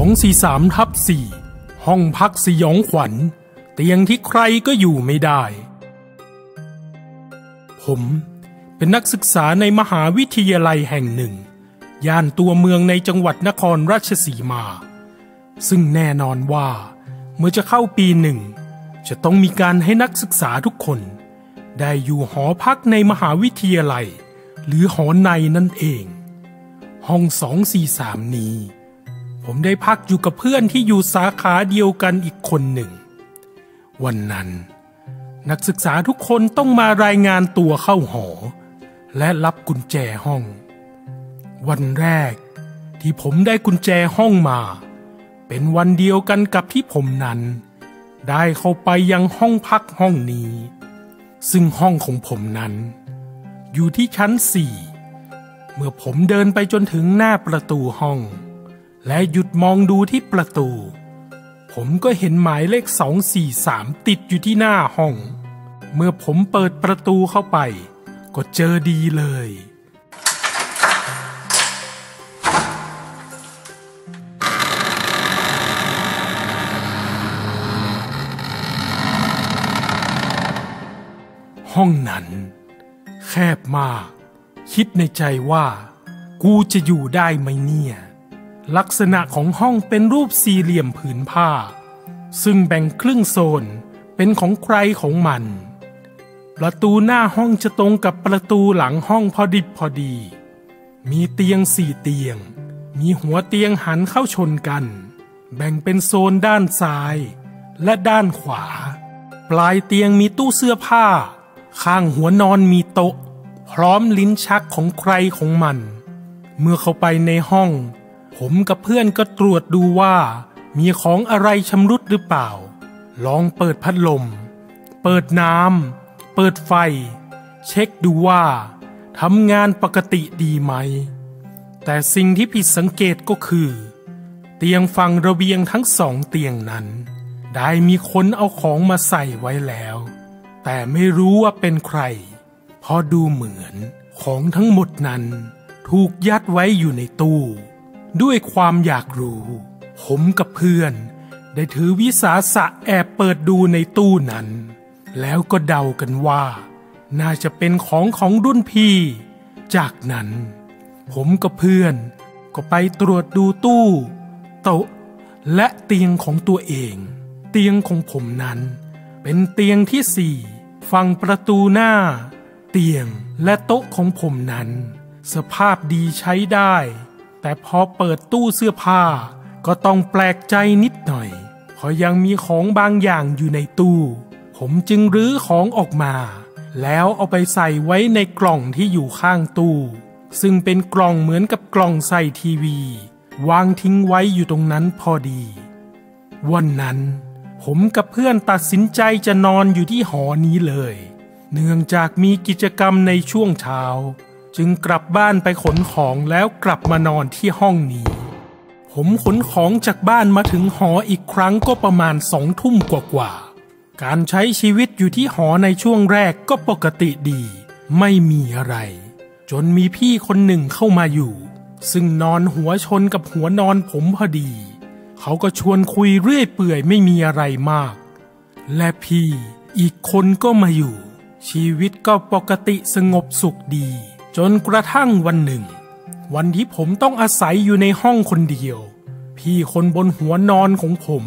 243ทับ4ห้องพักสยองขวัญ เตียงที่ใครก็อยู่ไม่ได้ ผมเป็นนักศึกษาในมหาวิทยาลัยแห่งหนึ่ง ย่านตัวเมืองในจังหวัดนครราชสีมา ซึ่งแน่นอนว่า เมื่อจะเข้าปีหนึ่ง จะต้องมีการให้นักศึกษาทุกคน ได้อยู่หอพักในมหาวิทยาลัย หรือหอในนั่นเอง ห้อง243นี้ ผมได้พักอยู่กับเพื่อนที่อยู่สาขาเดียวกันอีกคนหนึ่ง วันนั้น นักศึกษาทุกคนต้องมารายงานตัวเข้าหอ และรับกุญแจห้อง วันแรกที่ผมได้กุญแจห้องมา เป็นวันเดียวกันกับที่ผมนั้น ได้เข้าไปยังห้องพักห้องนี้ ซึ่งห้องของผมนั้น อยู่ที่ชั้นสี่เมื่อผมเดินไปจนถึงหน้าประตูห้อง และหยุดมองดูที่ประตู ผมก็เห็นหมายเลข 243 ติดอยู่ที่หน้าห้อง เมื่อผมเปิดประตูเข้าไป ก็เจอดีเลย ห้องนั้น แคบมาก คิดในใจว่า กูจะอยู่ได้ไหมเนี่ย ลักษณะของห้องเป็นรูปสี่เหลี่ยมผืนผ้า ซึ่งแบ่งครึ่งโซนเป็นของใครของมัน ประตูหน้าห้องจะตรงกับประตูหลังห้องพอดิบพอดี มีเตียงสี่เตียง มีหัวเตียงหันเข้าชนกัน แบ่งเป็นโซนด้านซ้าย และด้านขวา ปลายเตียงมีตู้เสื้อผ้า ข้างหัวนอนมีโต๊ะ พร้อมลิ้นชักของใครของมัน เมื่อเข้าไปในห้อง ผมกับเพื่อนก็ตรวจดูว่า มีของอะไรชำรุดหรือเปล่า ลองเปิดพัดลม เปิดน้ำ เปิดไฟ เช็คดูว่าทำงานปกติดีไหม แต่สิ่งที่ผิดสังเกตก็คือ เตียงฝั่งระเบียงทั้งสองเตียงนั้น ได้มีคนเอาของมาใส่ไว้แล้ว แต่ไม่รู้ว่าเป็นใคร เพราะดูเหมือนของทั้งหมดนั้นถูกยัดไว้อยู่ในตู้ ด้วยความอยากรู้ ผมกับเพื่อน ได้ถือวิสาสะแอบเปิดดูในตู้นั้น แล้วก็เดากันว่า น่าจะเป็นของของรุ่นพี่ จากนั้น ผมกับเพื่อน ก็ไปตรวจดูตู้โต๊ะและเตียงของตัวเอง เตียงของผมนั้น เป็นเตียงที่สี่ฝั่งประตูหน้า เตียงและโต๊ะของผมนั้น สภาพดีใช้ได้ แต่พอเปิดตู้เสื้อผ้า ก็ต้องแปลกใจนิดหน่อย เพราะยังมีของบางอย่างอยู่ในตู้ ผมจึงรื้อของออกมา แล้วเอาไปใส่ไว้ในกล่องที่อยู่ข้างตู้ ซึ่งเป็นกล่องเหมือนกับกล่องใส่ทีวี วางทิ้งไว้อยู่ตรงนั้นพอดี วันนั้น ผมกับเพื่อนตัดสินใจจะนอนอยู่ที่หอนี้เลย เนื่องจากมีกิจกรรมในช่วงเช้า จึงกลับบ้านไปขนของแล้วกลับมานอนที่ห้องนี้ ผมขนของจากบ้านมาถึงหออีกครั้งก็ประมาณสองทุ่มกว่าๆ การใช้ชีวิตอยู่ที่หอในช่วงแรกก็ปกติดี ไม่มีอะไร จนมีพี่คนหนึ่งเข้ามาอยู่ ซึ่งนอนหัวชนกับหัวนอนผมพอดี เขาก็ชวนคุยเรื่อยเปื่อยไม่มีอะไรมาก และพี่อีกคนก็มาอยู่ ชีวิตก็ปกติสงบสุขดี จนกระทั่งวันหนึ่ง วันที่ผมต้องอาศัยอยู่ในห้องคนเดียว พี่คนบนหัวนอนของผม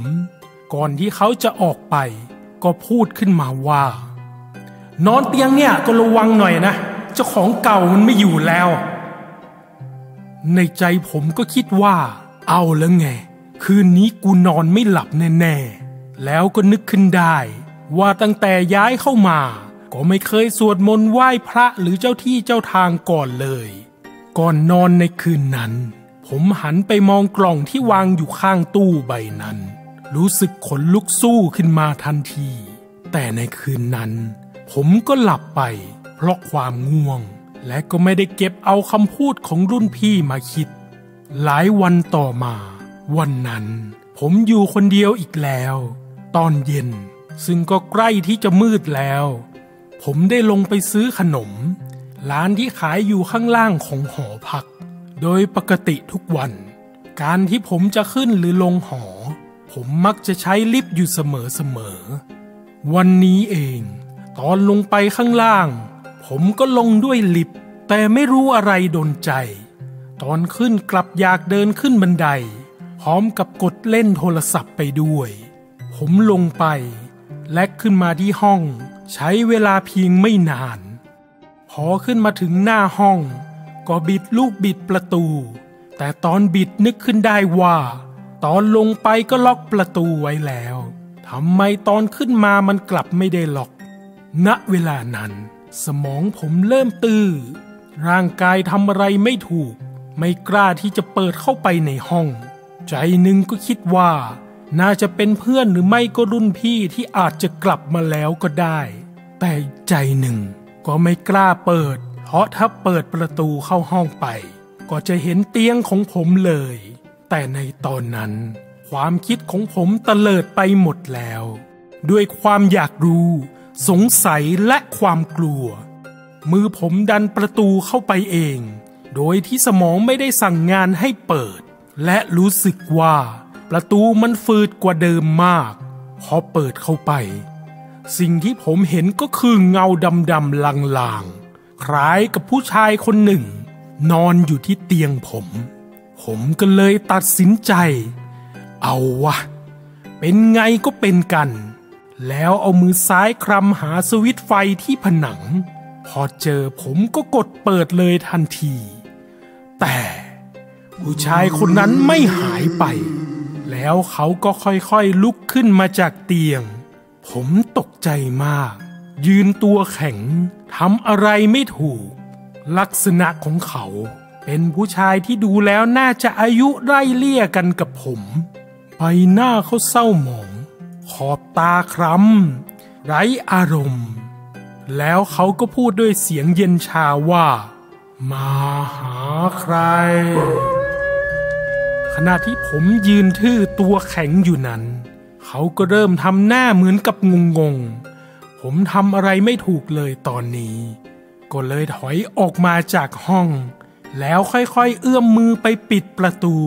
ก่อนที่เขาจะออกไป ก็พูดขึ้นมาว่า นอนเตียงเนี่ยก็ระวังหน่อยนะ เจ้าของเก่ามันไม่อยู่แล้ว ในใจผมก็คิดว่า เอาแล้วไง คืนนี้กูนอนไม่หลับแน่ ๆ แล้วก็นึกขึ้นได้ ว่าตั้งแต่ย้ายเข้ามา ก็ไม่เคยสวดมนต์ไหว้พระหรือเจ้าที่เจ้าทางก่อนเลย ก่อนนอนในคืนนั้น ผมหันไปมองกล่องที่วางอยู่ข้างตู้ใบนั้น รู้สึกขนลุกสู้ขึ้นมาทันที แต่ในคืนนั้น ผมก็หลับไป เพราะความง่วง และก็ไม่ได้เก็บเอาคำพูดของรุ่นพี่มาคิด หลายวันต่อมา วันนั้น ผมอยู่คนเดียวอีกแล้ว ตอนเย็นซึ่งก็ใกล้ที่จะมืดแล้ว ผมได้ลงไปซื้อขนม ร้านที่ขายอยู่ข้างล่างของหอพัก โดยปกติทุกวัน การที่ผมจะขึ้นหรือลงหอ ผมมักจะใช้ลิฟต์อยู่เสมอๆวันนี้เอง ตอนลงไปข้างล่าง ผมก็ลงด้วยลิฟต์แต่ไม่รู้อะไรดนใจ ตอนขึ้นกลับอยากเดินขึ้นบันได พร้อมกับกดเล่นโทรศัพท์ไปด้วย ผมลงไป และขึ้นมาที่ห้อง ใช้เวลาเพียงไม่นาน พอขึ้นมาถึงหน้าห้อง ก็บิดลูกบิดประตู แต่ตอนบิดนึกขึ้นได้ว่า ตอนลงไปก็ล็อกประตูไว้แล้วทำไมตอนขึ้นมามันกลับไม่ได้ล็อก ณเวลานั้น สมองผมเริ่มตื้อ ร่างกายทำอะไรไม่ถูก ไม่กล้าที่จะเปิดเข้าไปในห้อง ใจหนึ่งก็คิดว่า น่าจะเป็นเพื่อนหรือไม่ก็รุ่นพี่ที่อาจจะกลับมาแล้วก็ได้ แต่ใจหนึ่งก็ไม่กล้าเปิด เพราะถ้าเปิดประตูเข้าห้องไป ก็จะเห็นเตียงของผมเลย แต่ในตอนนั้น ความคิดของผมตะเลิดไปหมดแล้ว ด้วยความอยากรู้ สงสัยและความกลัว มือผมดันประตูเข้าไปเอง โดยที่สมองไม่ได้สั่งงานให้เปิด และรู้สึกว่า ประตูมันฟืดกว่าเดิมมาก พอเปิดเข้าไป สิ่งที่ผมเห็นก็คือเงาดำๆลางๆ คล้ายกับผู้ชายคนหนึ่ง นอนอยู่ที่เตียงผม ผมก็เลยตัดสินใจ เอาวะ เป็นไงก็เป็นกัน แล้วเอามือซ้ายคลำหาสวิตไฟที่ผนัง พอเจอผมก็กดเปิดเลยทันที แต่ผู้ชายคนนั้นไม่หายไป แล้วเขาก็ค่อยๆลุกขึ้นมาจากเตียง ผมตกใจมาก ยืนตัวแข็งทำอะไรไม่ถูก ลักษณะของเขา เป็นผู้ชายที่ดูแล้วน่าจะอายุไร่เลี่ยกันกับผม ใบหน้าเขาเศร้าหมอง ขอบตาคล้ำไร้อารมณ์ แล้วเขาก็พูดด้วยเสียงเย็นชาว่า มาหาใคร ขณะที่ผมยืนทื่อตัวแข็งอยู่นั้น เขาก็เริ่มทำหน้าเหมือนกับงงงๆผมทำอะไรไม่ถูกเลยตอนนี้ ก็เลยถอยออกมาจากห้อง แล้วค่อยๆเอื้อมมือไปปิดประตู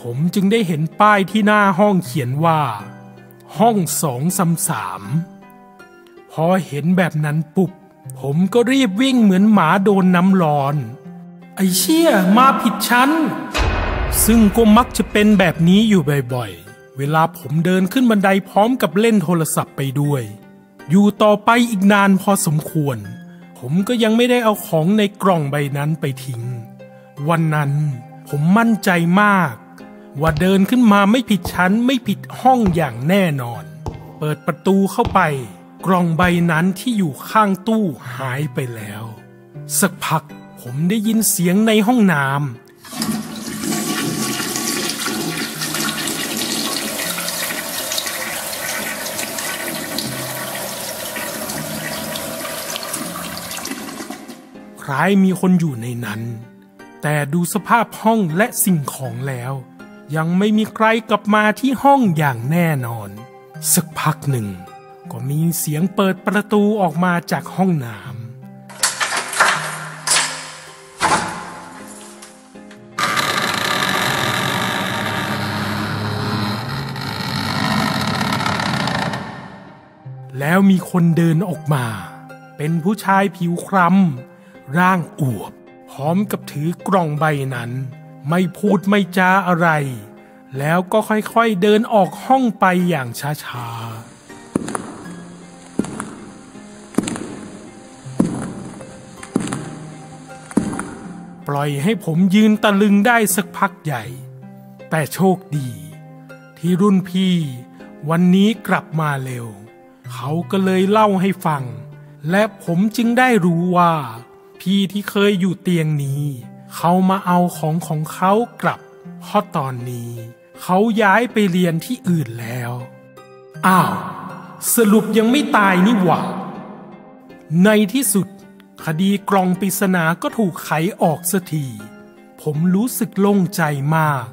ผมจึงได้เห็นป้ายที่หน้าห้องเขียนว่า ห้องสองสามสามพอเห็นแบบนั้นปุ๊บ ผมก็รีบวิ่งเหมือนหมาโดนน้ำร้อน ไอเชี่ยมาผิดชั้น ซึ่งก็มักจะเป็นแบบนี้อยู่บ่อยๆ เวลาผมเดินขึ้นบันไดพร้อมกับเล่นโทรศัพท์ไปด้วย อยู่ต่อไปอีกนานพอสมควร ผมก็ยังไม่ได้เอาของในกล่องใบนั้นไปทิ้ง วันนั้นผมมั่นใจมาก ว่าเดินขึ้นมาไม่ผิดชั้นไม่ผิดห้องอย่างแน่นอน เปิดประตูเข้าไป กล่องใบนั้นที่อยู่ข้างตู้หายไปแล้ว สักพักผมได้ยินเสียงในห้องน้ำคล้ายมีคนอยู่ในนั้น แต่ดูสภาพห้องและสิ่งของแล้ว ยังไม่มีใครกลับมาที่ห้องอย่างแน่นอน สักพักหนึ่ง ก็มีเสียงเปิดประตูออกมาจากห้องน้ำแล้วมีคนเดินออกมา เป็นผู้ชายผิวคล้ำร่างอวบ พร้อมกับถือกล่องใบนั้น ไม่พูดไม่จาอะไร แล้วก็ค่อยๆเดินออกห้องไปอย่างช้าๆปล่อยให้ผมยืนตะลึงได้สักพักใหญ่ แต่โชคดี ที่รุ่นพี่ วันนี้กลับมาเร็ว เขาก็เลยเล่าให้ฟัง และผมจึงได้รู้ว่า พี่ที่เคยอยู่เตียงนี้ เขามาเอาของของเขากลับเพราะตอนนี้ เขาย้ายไปเรียนที่อื่นแล้ว อ้าว สรุปยังไม่ตายนี่หว่า ในที่สุด คดีกล่องปริศนาก็ถูกไขออกสักที ผมรู้สึกโล่งใจมาก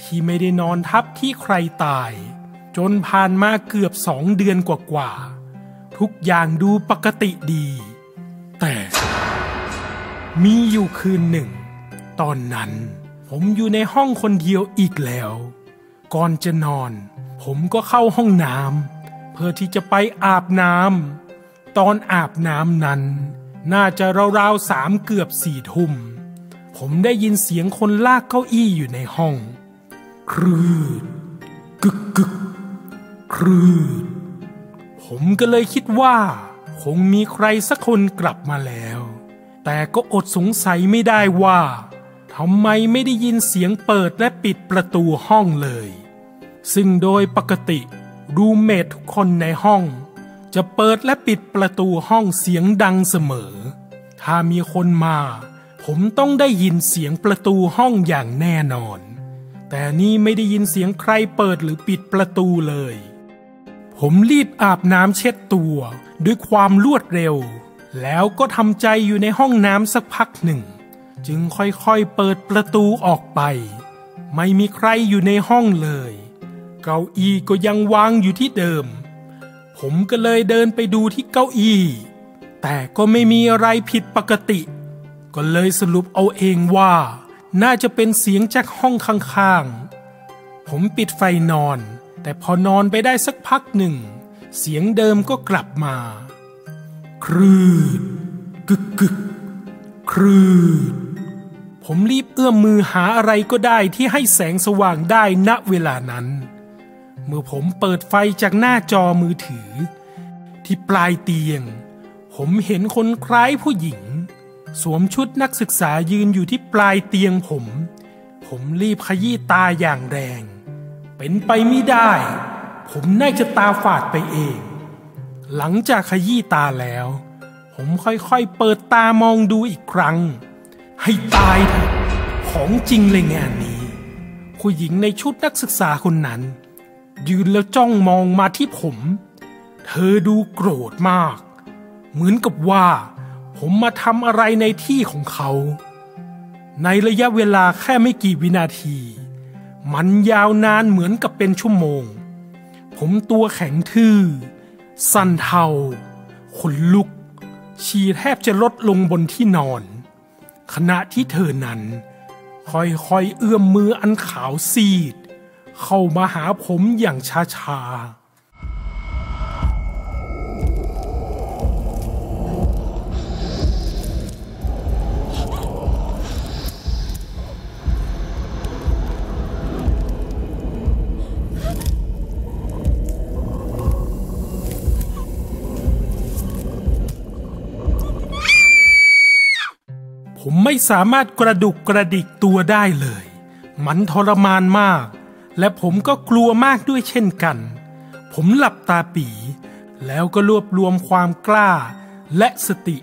ที่ไม่ได้นอนทับที่ใครตาย จนผ่านมาเกือบสองเดือนกว่าๆ ทุกอย่างดูปกติดี แต่มีอยู่คืนหนึ่ง ตอนนั้น ผมอยู่ในห้องคนเดียวอีกแล้ว ก่อนจะนอน ผมก็เข้าห้องน้ำเพื่อที่จะไปอาบน้ำตอนอาบน้ำนั้น น่าจะราวๆสามเกือบสี่ทุ่ม ผมได้ยินเสียงคนลากเก้าอี้อยู่ในห้อง ครืดกึกกึกครืดผมก็เลยคิดว่า คงมีใครสักคนกลับมาแล้ว แต่ก็อดสงสัยไม่ได้ว่า ทำไมไม่ได้ยินเสียงเปิดและปิดประตูห้องเลย ซึ่งโดยปกติรูเมททุกคนในห้อง จะเปิดและปิดประตูห้องเสียงดังเสมอ ถ้ามีคนมา ผมต้องได้ยินเสียงประตูห้องอย่างแน่นอน แต่นี่ไม่ได้ยินเสียงใครเปิดหรือปิดประตูเลย ผมรีบอาบน้ำเช็ดตัวด้วยความรวดเร็ว แล้วก็ทำใจอยู่ในห้องน้ำสักพักหนึ่ง จึงค่อยๆเปิดประตูออกไป ไม่มีใครอยู่ในห้องเลย เก้าอี้ก็ยังวางอยู่ที่เดิม ผมก็เลยเดินไปดูที่เก้าอี้ แต่ก็ไม่มีอะไรผิดปกติ ก็เลยสรุปเอาเองว่า น่าจะเป็นเสียงจากห้องข้างๆ ผมปิดไฟนอน แต่พอนอนไปได้สักพักหนึ่ง เสียงเดิมก็กลับมา ครืดกึกกึกครืด ผมรีบเอื้อมมือหาอะไรก็ได้ที่ให้แสงสว่างได้ณเวลานั้น เมื่อผมเปิดไฟจากหน้าจอมือถือ ที่ปลายเตียง ผมเห็นคนคล้ายผู้หญิง สวมชุดนักศึกษายืนอยู่ที่ปลายเตียงผม ผมรีบขยี้ตาอย่างแรง เป็นไปไม่ได้ ผมน่าจะตาฝาดไปเอง หลังจากขยี้ตาแล้ว ผมค่อยๆเปิดตามองดูอีกครั้ง ให้ตายเถอะของจริงเลยงานนี้ ผู้หญิงในชุดนักศึกษาคนนั้น ยืนแล้วจ้องมองมาที่ผม เธอดูโกรธมาก เหมือนกับว่า ผมมาทำอะไรในที่ของเขา ในระยะเวลาแค่ไม่กี่วินาที มันยาวนานเหมือนกับเป็นชั่วโมง ผมตัวแข็งทื่อ สั่นเทาขนลุก ชีแทบจะลดลงบนที่นอน ขณะที่เธอนั้น ค่อยๆเอื้อมมืออันขาวซีด เข้ามาหาผมอย่างช้าๆ สามารถกระดุกกระดิกตัวได้เลย มันทรมานมาก และผมก็กลัวมากด้วยเช่นกัน ผมหลับตาปี แล้วก็รวบรวมความกล้า และสติ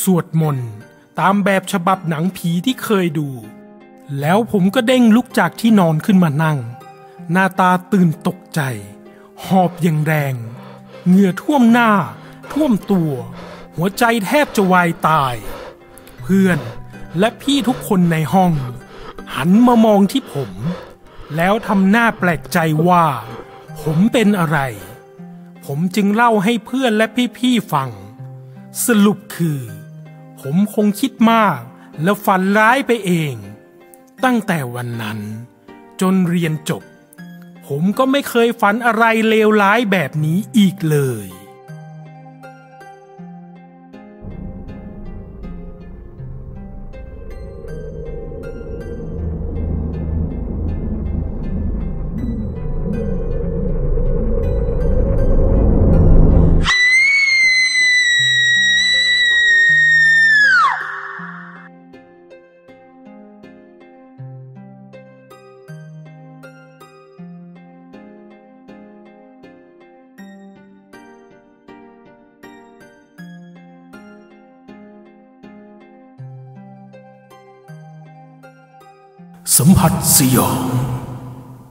สวดมนต์ตามแบบฉบับหนังผีที่เคยดู แล้วผมก็เด้งลุกจากที่นอนขึ้นมานั่ง หน้าตาตื่นตกใจ หอบอย่างแรง เหงื่อท่วมหน้า ท่วมตัว หัวใจแทบจะวายตาย เพื่อน และพี่ทุกคนในห้อง หันมามองที่ผม แล้วทำหน้าแปลกใจว่า ผมเป็นอะไร ผมจึงเล่าให้เพื่อนและพี่ๆฟัง สรุปคือ ผมคงคิดมากและฝันร้ายไปเอง ตั้งแต่วันนั้น จนเรียนจบ ผมก็ไม่เคยฝันอะไรเลวร้ายแบบนี้อีกเลย See Sion.